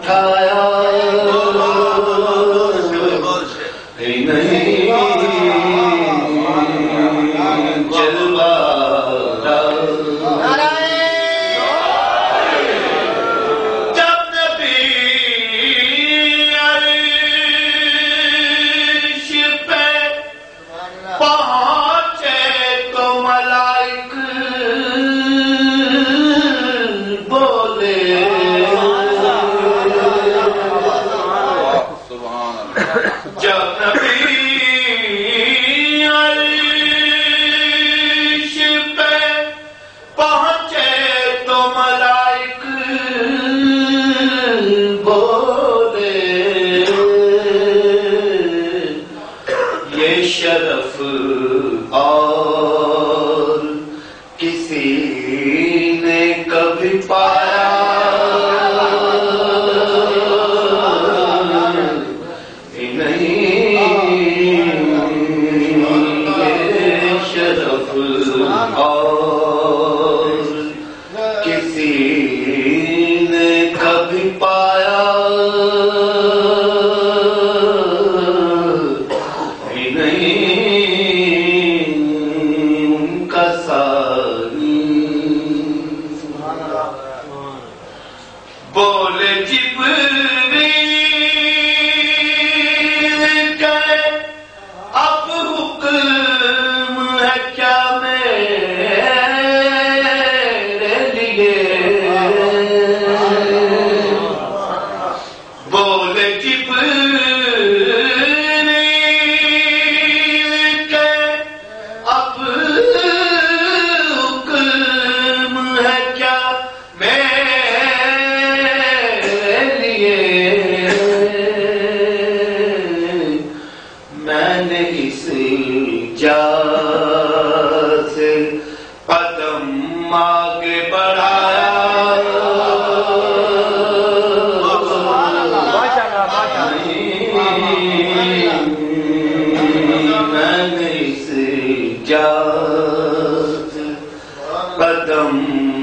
اٹھایا شرف اور کسی نے کبھی پایا۔ شرف اور کسی لهم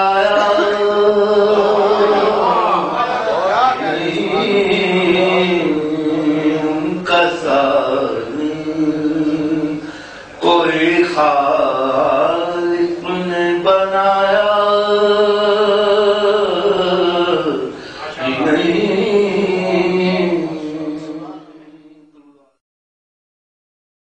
آیا